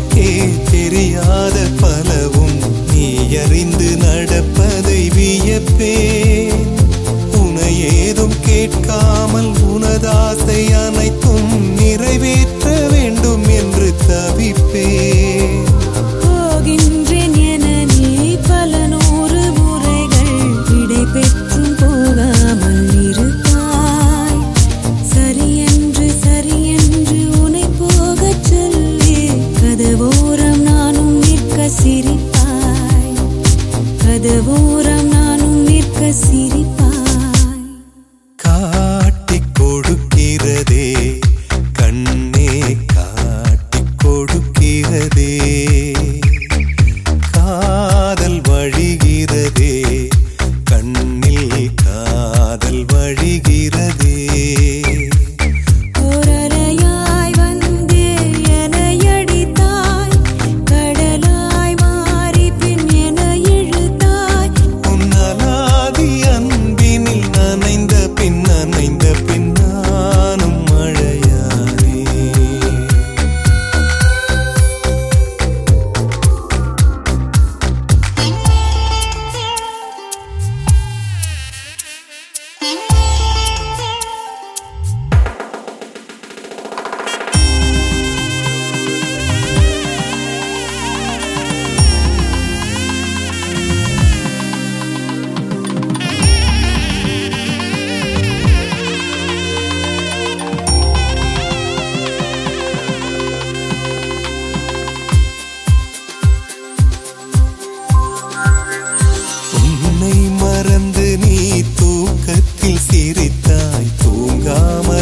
உனக்கே தெரியாத பலவும் நீ அறிந்து நடப்பதை வியப்பே. உனையேதும் கேட்காமல் உனதாசை அனைத்தும் தூரம் நானும் நிற்க சிரிப்பு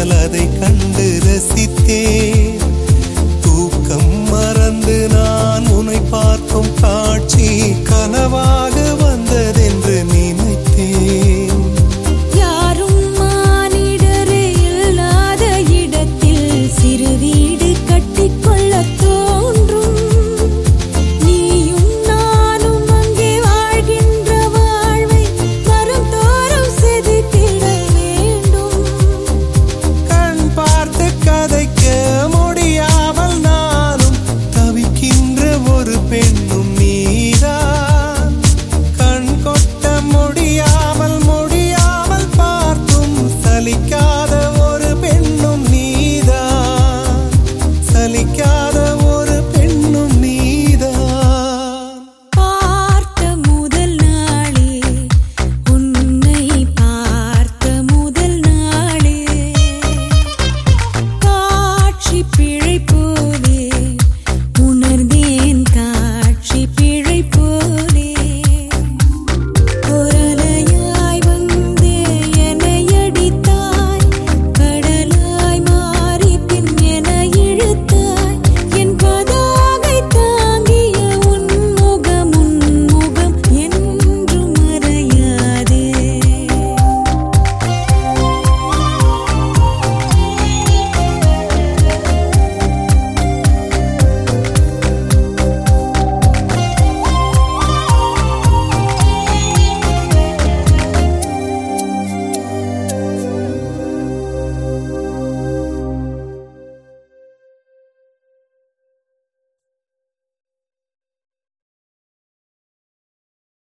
கடல் கண்ட